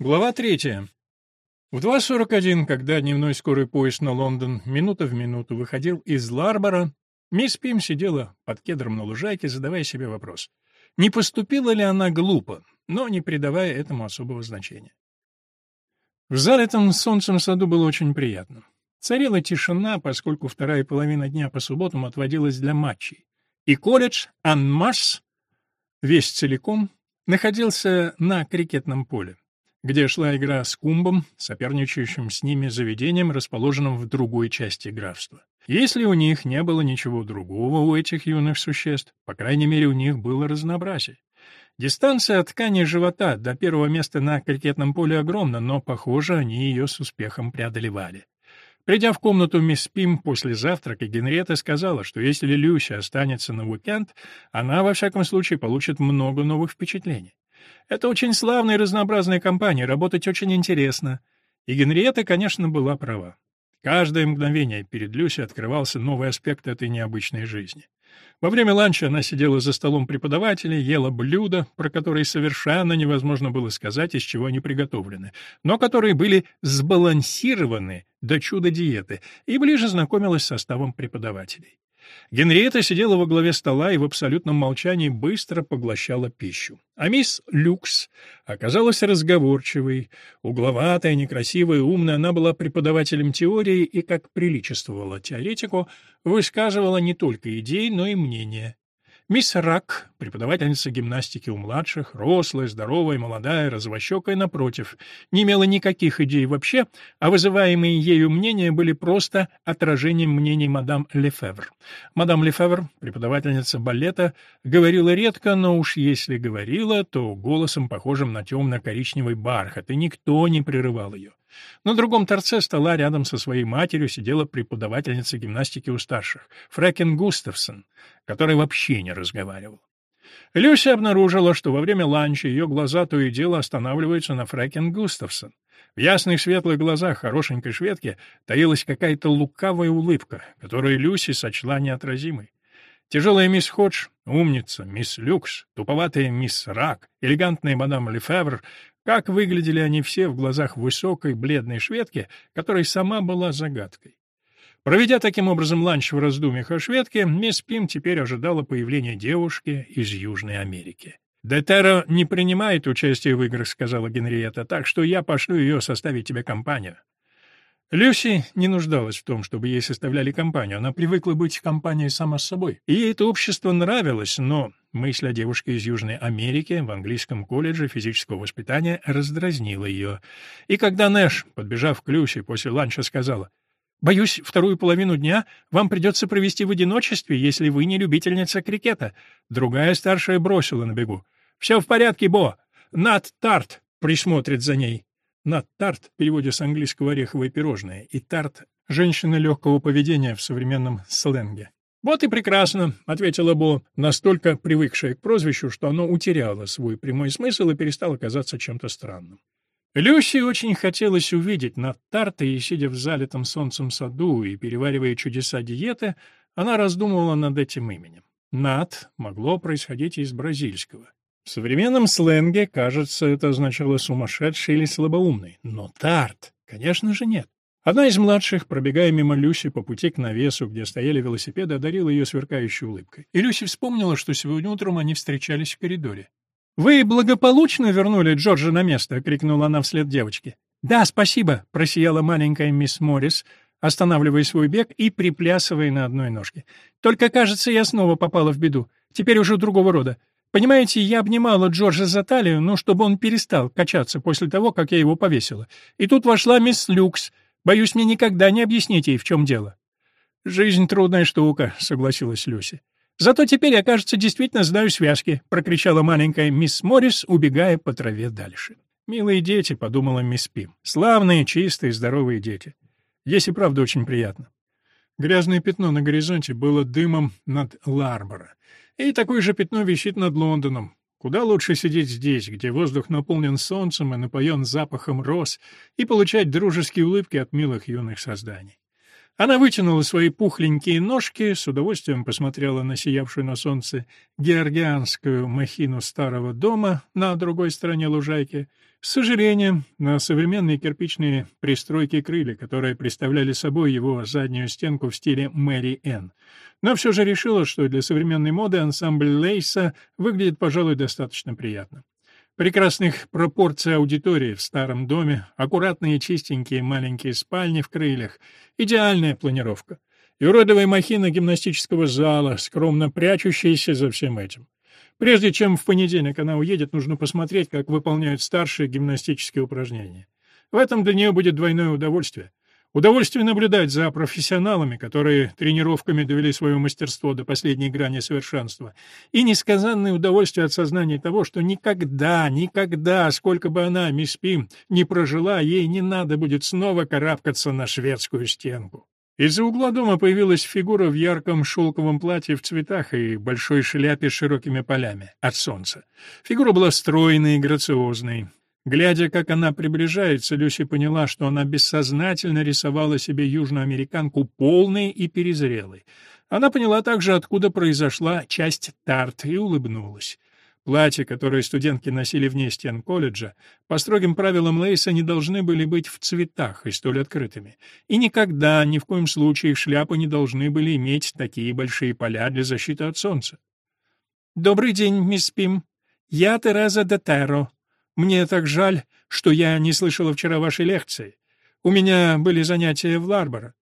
Глава третья. В 2.41, когда дневной скорый поезд на Лондон минута в минуту выходил из Ларбора, мисс Пим сидела под кедром на лужайке, задавая себе вопрос, не поступила ли она глупо, но не придавая этому особого значения. В залитом солнцем саду было очень приятно. Царила тишина, поскольку вторая половина дня по субботам отводилась для матчей. И колледж Анмарс, весь целиком, находился на крикетном поле где шла игра с Кумбом, соперничающим с ними заведением, расположенным в другой части графства. Если у них не было ничего другого у этих юных существ, по крайней мере, у них было разнообразие. Дистанция от ткани живота до первого места на крикетном поле огромна, но, похоже, они ее с успехом преодолевали. Придя в комнату мисс Пим после завтрака, Генриетта сказала, что если Люся останется на уикенд, она, во всяком случае, получит много новых впечатлений. Это очень славная и разнообразная компания, работать очень интересно. И Генриетта, конечно, была права. Каждое мгновение перед Люси открывался новый аспект этой необычной жизни. Во время ланча она сидела за столом преподавателей, ела блюда, про которые совершенно невозможно было сказать, из чего они приготовлены, но которые были сбалансированы до чуда диеты, и ближе знакомилась с составом преподавателей. Генриетта сидела во главе стола и в абсолютном молчании быстро поглощала пищу. А мисс Люкс оказалась разговорчивой, угловатая, некрасивая, умная. Она была преподавателем теории и, как приличествовала теоретику, высказывала не только идеи, но и мнения. Мисс Рак, преподавательница гимнастики у младших, рослая, здоровая, молодая, развощекая, напротив, не имела никаких идей вообще, а вызываемые ею мнения были просто отражением мнений мадам Лефевр. Мадам Лефевр, преподавательница балета, говорила редко, но уж если говорила, то голосом, похожим на темно-коричневый бархат, и никто не прерывал ее. На другом торце стола рядом со своей матерью сидела преподавательница гимнастики у старших, Фрэкен Густавсон, который вообще не разговаривал. Люся обнаружила, что во время ланча ее глаза то и дело останавливаются на Фрэкен Густавсон. В ясных светлых глазах хорошенькой шведки таилась какая-то лукавая улыбка, которую Люси сочла неотразимой. Тяжелая мисс Ходж, умница, мисс Люкс, туповатая мисс Рак, элегантная мадам Лефевр как выглядели они все в глазах высокой, бледной шведки, которая сама была загадкой. Проведя таким образом ланч в раздумьях о шведке, мисс Пим теперь ожидала появления девушки из Южной Америки. «Детеро не принимает участие в играх», — сказала Генриетта, «так что я пошлю ее составить тебе компанию». Люси не нуждалась в том, чтобы ей составляли компанию. Она привыкла быть в компании сама с собой. И ей это общество нравилось, но мысль о девушке из Южной Америки в английском колледже физического воспитания раздразнила ее. И когда Нэш, подбежав к Люси после ланча, сказала, «Боюсь, вторую половину дня вам придется провести в одиночестве, если вы не любительница крикета». Другая старшая бросила на бегу. «Все в порядке, Бо. Нат Тарт присмотрит за ней». Нат Тарт в переводе с английского ореховое пирожное, и Тарт — женщина легкого поведения в современном сленге. «Вот и прекрасно», — ответила Бо, настолько привыкшая к прозвищу, что оно утеряло свой прямой смысл и перестало казаться чем-то странным. Люси очень хотелось увидеть Нат Тарта, и, сидя в залитом солнцем саду и переваривая чудеса диеты, она раздумывала над этим именем. Нат могло происходить из бразильского. В современном сленге, кажется, это означало сумасшедший или слабоумный. Но Тарт, конечно же, нет. Одна из младших, пробегая мимо Люси по пути к навесу, где стояли велосипеды, одарила ее сверкающей улыбкой. И Люси вспомнила, что сегодня утром они встречались в коридоре. «Вы благополучно вернули Джорджа на место?» — крикнула она вслед девочке. «Да, спасибо», — просияла маленькая мисс Моррис, останавливая свой бег и приплясывая на одной ножке. «Только, кажется, я снова попала в беду. Теперь уже другого рода. Понимаете, я обнимала Джорджа за талию, ну, чтобы он перестал качаться после того, как я его повесила. И тут вошла мисс Люкс. Боюсь, мне никогда не объясните ей, в чем дело». «Жизнь трудная штука», — согласилась Люси. «Зато теперь я, кажется, действительно знаю связки», — прокричала маленькая мисс Моррис, убегая по траве дальше. «Милые дети», — подумала мисс Пим. «Славные, чистые, здоровые дети. Здесь и правда очень приятно». Грязное пятно на горизонте было дымом над Ларборо. И такое же пятно висит над Лондоном. Куда лучше сидеть здесь, где воздух наполнен солнцем и напоен запахом роз, и получать дружеские улыбки от милых юных созданий. Она вытянула свои пухленькие ножки, с удовольствием посмотрела на сиявшую на солнце георгианскую махину старого дома на другой стороне лужайки, с сожалением на современные кирпичные пристройки крылья, которые представляли собой его заднюю стенку в стиле Мэри Энн. Но все же решила, что для современной моды ансамбль Лейса выглядит, пожалуй, достаточно приятно прекрасных пропорций аудитории в старом доме, аккуратные чистенькие маленькие спальни в крыльях, идеальная планировка. И уродовая махина гимнастического зала, скромно прячущаяся за всем этим. Прежде чем в понедельник она уедет, нужно посмотреть, как выполняют старшие гимнастические упражнения. В этом для нее будет двойное удовольствие — Удовольствие наблюдать за профессионалами, которые тренировками довели свое мастерство до последней грани совершенства, и несказанное удовольствие от сознания того, что никогда, никогда, сколько бы она, мисс Пим, не прожила, ей не надо будет снова карабкаться на шведскую стенку. Из-за угла дома появилась фигура в ярком шелковом платье в цветах и большой шляпе с широкими полями от солнца. Фигура была стройной и грациозной. Глядя, как она приближается, Люси поняла, что она бессознательно рисовала себе южноамериканку полной и перезрелой. Она поняла также, откуда произошла часть тарт, и улыбнулась. Платья, которые студентки носили вне стен колледжа, по строгим правилам Лейса не должны были быть в цветах и столь открытыми. И никогда, ни в коем случае, шляпы не должны были иметь такие большие поля для защиты от солнца. «Добрый день, мисс Пим. Я Тереза де Терро», мне так жаль, что я не слышала вчера вашей лекции. У меня были занятия в Ларборо».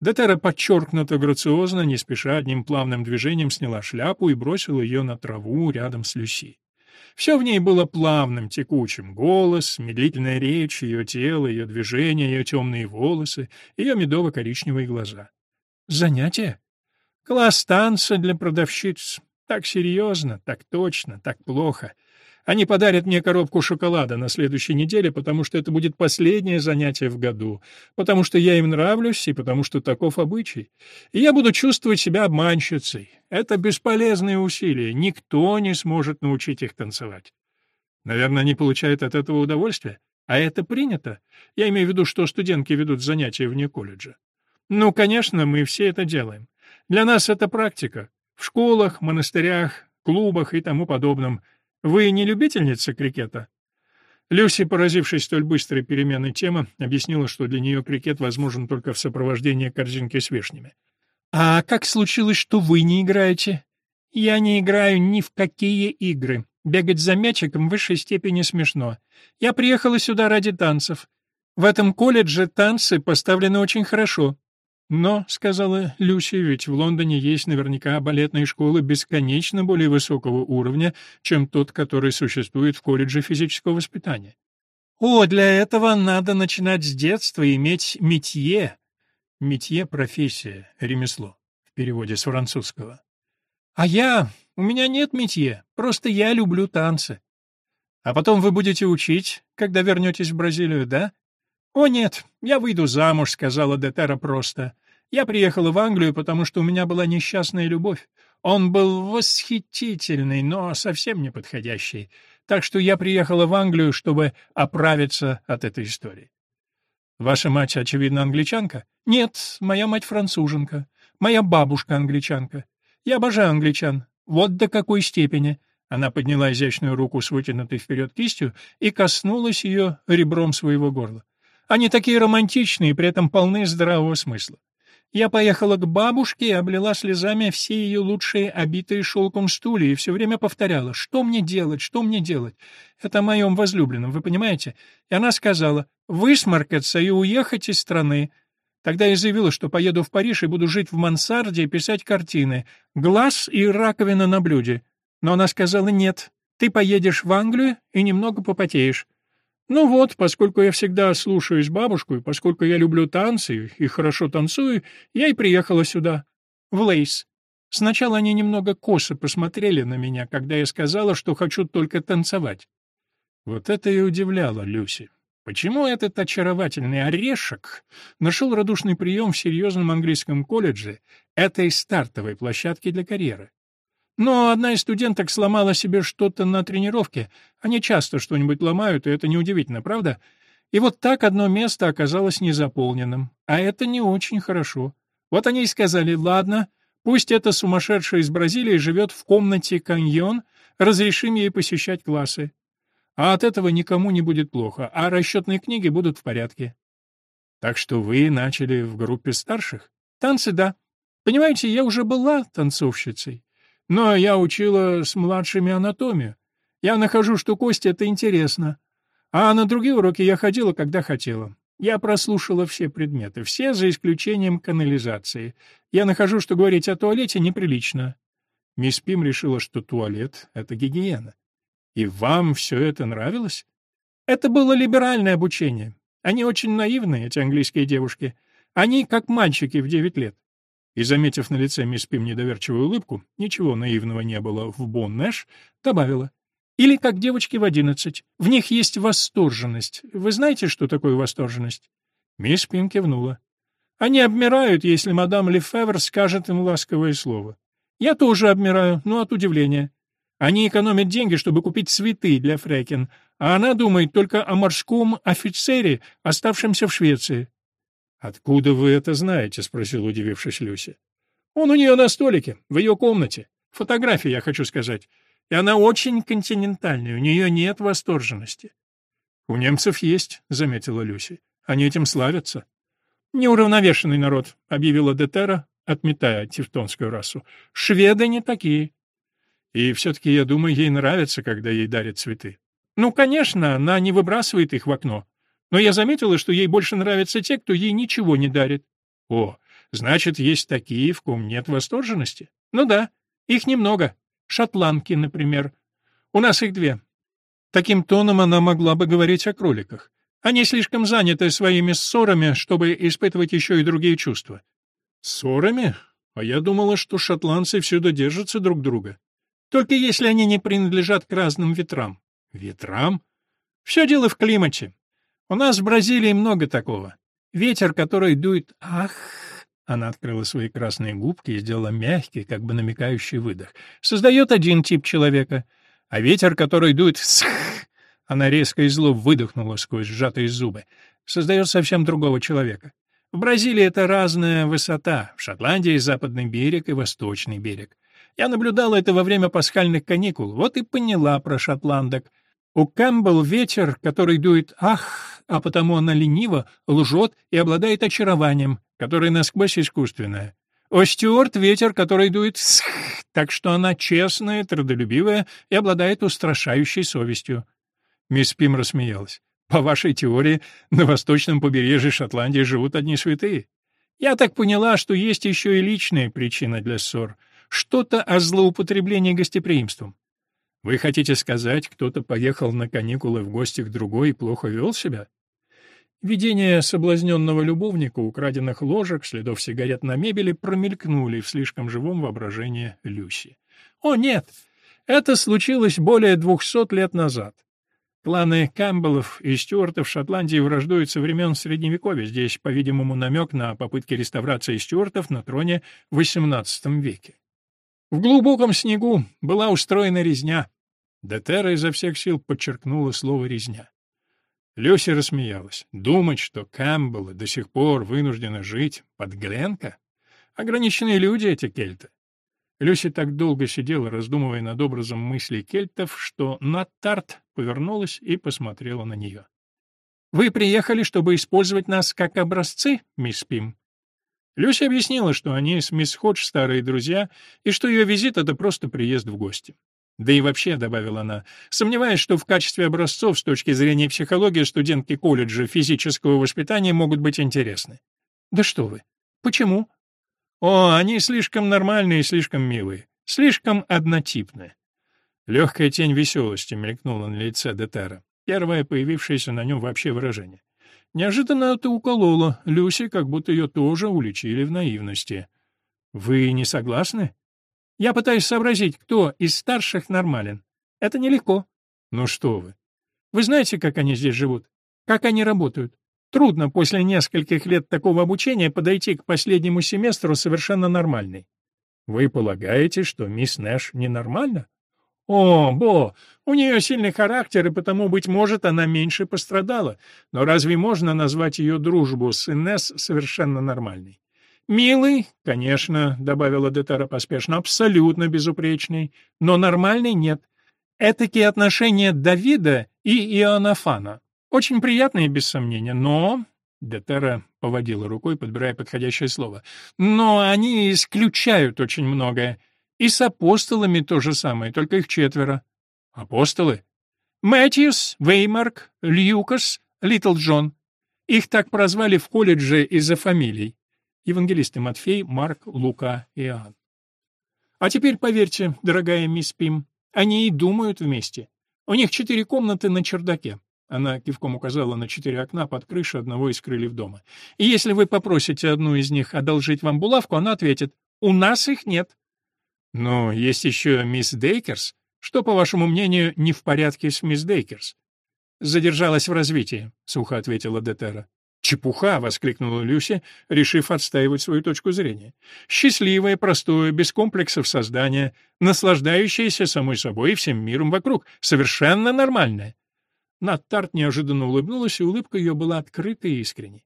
Детера подчеркнуто грациозно, не спеша одним плавным движением сняла шляпу и бросила ее на траву рядом с Люси. Все в ней было плавным, текучим. Голос, медлительная речь, ее тело, ее движения, ее темные волосы, ее медово-коричневые глаза. «Занятие? Класс танца для продавщиц. Так серьезно, так точно, так плохо. Они подарят мне коробку шоколада на следующей неделе, потому что это будет последнее занятие в году, потому что я им нравлюсь и потому что таков обычай. И я буду чувствовать себя обманщицей. Это бесполезные усилия, никто не сможет научить их танцевать. Наверное, они получают от этого удовольствие, а это принято. Я имею в виду, что студентки ведут занятия вне колледжа. Ну, конечно, мы все это делаем. Для нас это практика. В школах, монастырях, клубах и тому подобном — вы не любительница крикета? Люси, поразившись столь быстрой переменой темы, объяснила, что для нее крикет возможен только в сопровождении корзинки с вишнями. «А как случилось, что вы не играете?» «Я не играю ни в какие игры. Бегать за мячиком в высшей степени смешно. Я приехала сюда ради танцев. В этом колледже танцы поставлены очень хорошо. «Но», — сказала Люси, — «ведь в Лондоне есть наверняка балетные школы бесконечно более высокого уровня, чем тот, который существует в колледже физического воспитания». «О, для этого надо начинать с детства и иметь метье». Метье — профессия, ремесло, в переводе с французского. «А я... У меня нет метье, просто я люблю танцы». «А потом вы будете учить, когда вернетесь в Бразилию, да?» «О, нет, я выйду замуж», — сказала Детера просто. Я приехала в Англию, потому что у меня была несчастная любовь. Он был восхитительный, но совсем не подходящий. Так что я приехала в Англию, чтобы оправиться от этой истории. Ваша мать, очевидно, англичанка? Нет, моя мать француженка. Моя бабушка англичанка. Я обожаю англичан. Вот до какой степени. Она подняла изящную руку с вытянутой вперед кистью и коснулась ее ребром своего горла. Они такие романтичные и при этом полны здравого смысла. Я поехала к бабушке и облила слезами все ее лучшие обитые шелком стулья и все время повторяла, что мне делать, что мне делать. Это о моем возлюбленном, вы понимаете? И она сказала, высморкаться и уехать из страны. Тогда я заявила, что поеду в Париж и буду жить в мансарде и писать картины. Глаз и раковина на блюде. Но она сказала, нет, ты поедешь в Англию и немного попотеешь. Ну вот, поскольку я всегда слушаюсь бабушку, и поскольку я люблю танцы и хорошо танцую, я и приехала сюда, в Лейс. Сначала они немного косо посмотрели на меня, когда я сказала, что хочу только танцевать. Вот это и удивляло Люси. Почему этот очаровательный орешек нашел радушный прием в серьезном английском колледже, этой стартовой площадке для карьеры? Но одна из студенток сломала себе что-то на тренировке. Они часто что-нибудь ломают, и это неудивительно, правда? И вот так одно место оказалось незаполненным, а это не очень хорошо. Вот они и сказали, ладно, пусть эта сумасшедшая из Бразилии живет в комнате каньон, разрешим ей посещать классы. А от этого никому не будет плохо, а расчетные книги будут в порядке. Так что вы начали в группе старших? Танцы, да. Понимаете, я уже была танцовщицей. Но я учила с младшими анатомию. Я нахожу, что кости — это интересно. А на другие уроки я ходила, когда хотела. Я прослушала все предметы, все за исключением канализации. Я нахожу, что говорить о туалете неприлично. Мисс Пим решила, что туалет — это гигиена. И вам все это нравилось? Это было либеральное обучение. Они очень наивные, эти английские девушки. Они как мальчики в девять лет. И, заметив на лице мисс Пим недоверчивую улыбку, ничего наивного не было в Боннэш, добавила. Или как девочки в одиннадцать. В них есть восторженность. Вы знаете, что такое восторженность?» Мисс Пин кивнула. «Они обмирают, если мадам Лефевр скажет им ласковое слово. Я тоже обмираю, но от удивления. Они экономят деньги, чтобы купить цветы для Фрекин, а она думает только о морском офицере, оставшемся в Швеции». «Откуда вы это знаете?» — спросил, удивившись Люси. «Он у нее на столике, в ее комнате. Фотографии, я хочу сказать. И она очень континентальная, у нее нет восторженности. — У немцев есть, — заметила Люси. — Они этим славятся. — Неуравновешенный народ, — объявила Детера, отметая тевтонскую расу. — Шведы не такие. И все-таки, я думаю, ей нравится, когда ей дарят цветы. Ну, конечно, она не выбрасывает их в окно. Но я заметила, что ей больше нравятся те, кто ей ничего не дарит. О, значит, есть такие, в ком нет восторженности? Ну да, их немного шотландки, например. У нас их две. Таким тоном она могла бы говорить о кроликах. Они слишком заняты своими ссорами, чтобы испытывать еще и другие чувства. Ссорами? А я думала, что шотландцы всюду держатся друг друга. Только если они не принадлежат к разным ветрам. Ветрам? Все дело в климате. У нас в Бразилии много такого. Ветер, который дует... Ах! Она открыла свои красные губки и сделала мягкий, как бы намекающий выдох. Создает один тип человека, а ветер, который дует «сх», она резко и зло выдохнула сквозь сжатые зубы, создает совсем другого человека. В Бразилии это разная высота, в Шотландии западный берег и восточный берег. Я наблюдала это во время пасхальных каникул, вот и поняла про шотландок. У Кэмпбелл ветер, который дует «ах», а потому она лениво, лжет и обладает очарованием, которое насквозь искусственное. У Стюарт ветер, который дует «сх», так что она честная, трудолюбивая и обладает устрашающей совестью. Мисс Пим рассмеялась. По вашей теории, на восточном побережье Шотландии живут одни святые. Я так поняла, что есть еще и личные причины для ссор. Что-то о злоупотреблении гостеприимством. Вы хотите сказать, кто-то поехал на каникулы в гости к другой и плохо вел себя? Видения соблазненного любовника, украденных ложек, следов сигарет на мебели промелькнули в слишком живом воображении Люси. О, нет! Это случилось более двухсот лет назад. Кланы Кэмпбеллов и Стюартов в Шотландии враждуют со времен Средневековья. Здесь, по-видимому, намек на попытки реставрации Стюартов на троне в XVIII веке. В глубоком снегу была устроена резня. Детера изо всех сил подчеркнула слово «резня». Люси рассмеялась. Думать, что Кэмпбеллы до сих пор вынуждены жить под Гленка? Ограниченные люди эти кельты. Люси так долго сидела, раздумывая над образом мыслей кельтов, что Наттарт повернулась и посмотрела на нее. «Вы приехали, чтобы использовать нас как образцы, мисс Пим?» Люся объяснила, что они с мисс Ходж старые друзья, и что ее визит — это просто приезд в гости. Да и вообще, — добавила она, — сомневаюсь, что в качестве образцов с точки зрения психологии студентки колледжа физического воспитания могут быть интересны. Да что вы? Почему? О, они слишком нормальные и слишком милые, слишком однотипные. Легкая тень веселости мелькнула на лице Детера, первое появившееся на нем вообще выражение. Неожиданно это укололо Люси, как будто ее тоже уличили в наивности. «Вы не согласны?» «Я пытаюсь сообразить, кто из старших нормален. Это нелегко». «Ну что вы. Вы знаете, как они здесь живут? Как они работают? Трудно после нескольких лет такого обучения подойти к последнему семестру совершенно нормальной». «Вы полагаете, что мисс Нэш ненормальна?» О, Бо, у нее сильный характер, и потому, быть может, она меньше пострадала. Но разве можно назвать ее дружбу с Инесс совершенно нормальной? «Милый, конечно», — добавила Детера поспешно, — «абсолютно безупречный, но нормальный нет. Этакие отношения Давида и Иоаннафана. Очень приятные, без сомнения, но...» Детера поводила рукой, подбирая подходящее слово. «Но они исключают очень многое. И с апостолами то же самое, только их четверо». «Апостолы?» «Мэтьюс, Веймарк, Льюкас, Литл Джон. Их так прозвали в колледже из-за фамилий. Евангелисты Матфей, Марк, Лука Иоанн. А теперь поверьте, дорогая мисс Пим, они и думают вместе. У них четыре комнаты на чердаке. Она кивком указала на четыре окна под крышей одного из крыльев дома. И если вы попросите одну из них одолжить вам булавку, она ответит «У нас их нет». Но есть еще мисс Дейкерс. Что, по вашему мнению, не в порядке с мисс Дейкерс? Задержалась в развитии, сухо ответила Детера. «Чепуха!» — воскликнула Люси, решив отстаивать свою точку зрения. «Счастливое, простое, без комплексов создания, наслаждающееся самой собой и всем миром вокруг, совершенно нормальное». Тарт неожиданно улыбнулась, и улыбка ее была открытой и искренней.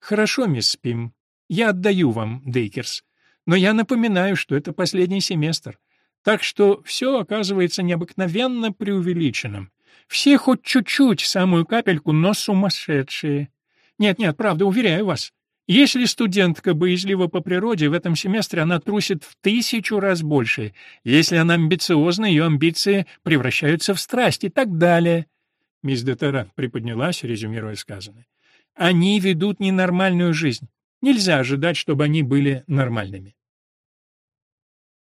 «Хорошо, мисс Пим, я отдаю вам, Дейкерс, но я напоминаю, что это последний семестр, так что все оказывается необыкновенно преувеличенным. Все хоть чуть-чуть, самую капельку, но сумасшедшие». Нет-нет, правда, уверяю вас. Если студентка боязлива по природе, в этом семестре она трусит в тысячу раз больше. Если она амбициозна, ее амбиции превращаются в страсть и так далее. Мисс Детера приподнялась, резюмируя сказанное. Они ведут ненормальную жизнь. Нельзя ожидать, чтобы они были нормальными.